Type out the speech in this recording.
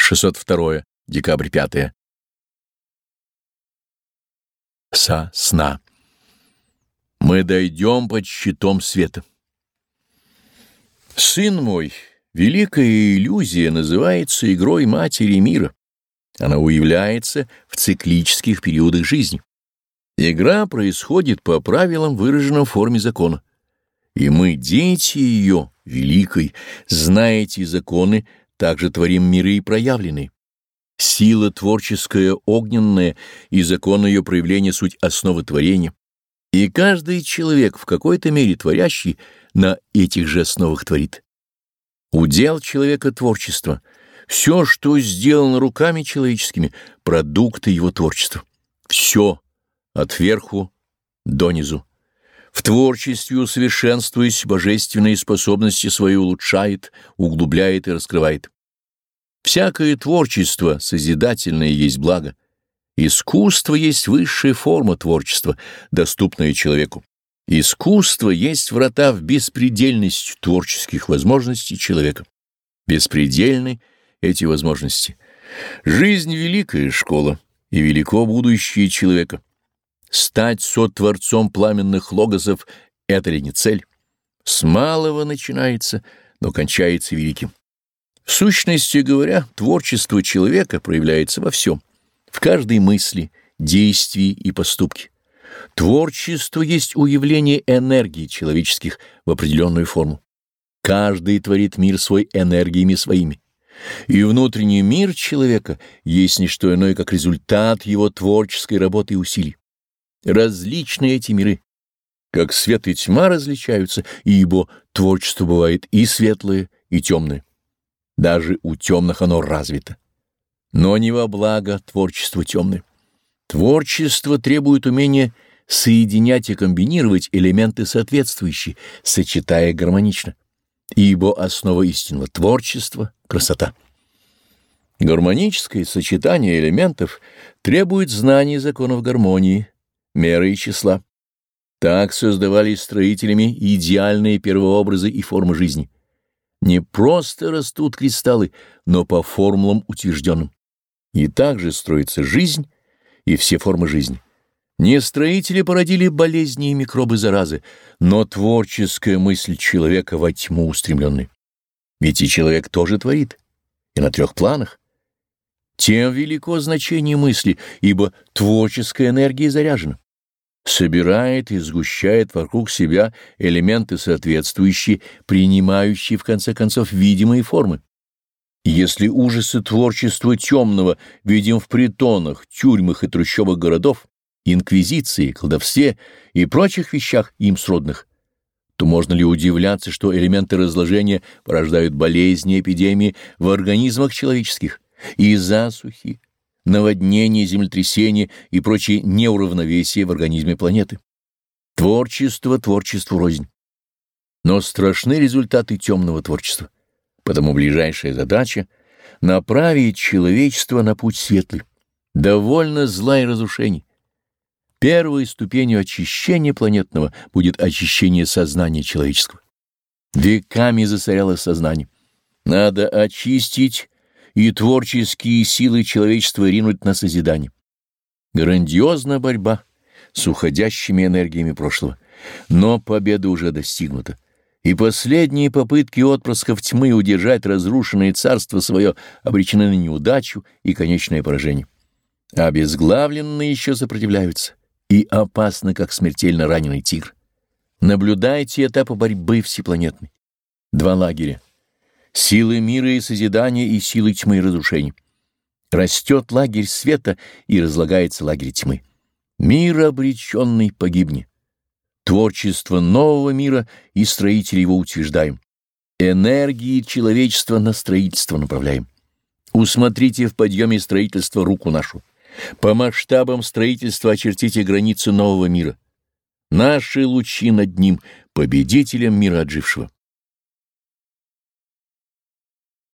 602. Декабрь 5. Со сна. Мы дойдем под щитом света. Сын мой, великая иллюзия называется игрой матери мира. Она уявляется в циклических периодах жизни. Игра происходит по правилам, выраженным в форме закона. И мы, дети ее, великой, знаете законы, также творим миры и проявленные. Сила творческая огненная и закон ее проявления суть основы творения. И каждый человек, в какой-то мере творящий, на этих же основах творит. Удел человека творчества. Все, что сделано руками человеческими, продукты его творчества. Все, от верху до низу. В творчестве усовершенствуясь, божественные способности свои улучшает, углубляет и раскрывает. Всякое творчество созидательное есть благо. Искусство есть высшая форма творчества, доступная человеку. Искусство есть врата в беспредельность творческих возможностей человека. Беспредельны эти возможности. Жизнь — великая школа, и велико будущее человека. Стать сотворцом пламенных логосов — это ли не цель? С малого начинается, но кончается великим. В сущности говоря, творчество человека проявляется во всем, в каждой мысли, действии и поступке. Творчество есть уявление энергии человеческих в определенную форму. Каждый творит мир свой энергиями своими. И внутренний мир человека есть не что иное, как результат его творческой работы и усилий. Различны эти миры. Как свет и тьма различаются, ибо творчество бывает и светлое, и темное. Даже у темных оно развито. Но не во благо творчество темное. Творчество требует умения соединять и комбинировать элементы соответствующие, сочетая гармонично. Ибо основа истинного творчества — красота. Гармоническое сочетание элементов требует знаний законов гармонии, меры и числа. Так создавались строителями идеальные первообразы и формы жизни — не просто растут кристаллы, но по формулам утвержденным. И также строится жизнь и все формы жизни. Не строители породили болезни и микробы заразы, но творческая мысль человека во тьму устремленной. Ведь и человек тоже творит, и на трех планах. Тем велико значение мысли, ибо творческая энергия заряжена собирает и сгущает вокруг себя элементы соответствующие, принимающие в конце концов видимые формы. Если ужасы творчества темного видим в притонах, тюрьмах и трущобах городов, инквизиции, колдовстве и прочих вещах им сродных, то можно ли удивляться, что элементы разложения порождают болезни и эпидемии в организмах человеческих и засухи, наводнения, землетрясения и прочие неуравновесия в организме планеты. Творчество творчеству рознь. Но страшны результаты темного творчества. Потому ближайшая задача — направить человечество на путь светлый. Довольно зла и разрушений. Первой ступенью очищения планетного будет очищение сознания человеческого. Веками засоряло сознание. Надо очистить и творческие силы человечества ринуть на созидание. Грандиозна борьба с уходящими энергиями прошлого, но победа уже достигнута, и последние попытки отпрысков тьмы удержать разрушенное царство свое обречены на неудачу и конечное поражение. Обезглавленные еще сопротивляются и опасны, как смертельно раненый тигр. Наблюдайте этапы борьбы всепланетной. Два лагеря силы мира и созидания и силы тьмы и разрушения. Растет лагерь света и разлагается лагерь тьмы. Мир обреченный погибнет. Творчество нового мира и строители его утверждаем. Энергии человечества на строительство направляем. Усмотрите в подъеме строительства руку нашу. По масштабам строительства очертите границы нового мира. Наши лучи над ним, победителем мира отжившего.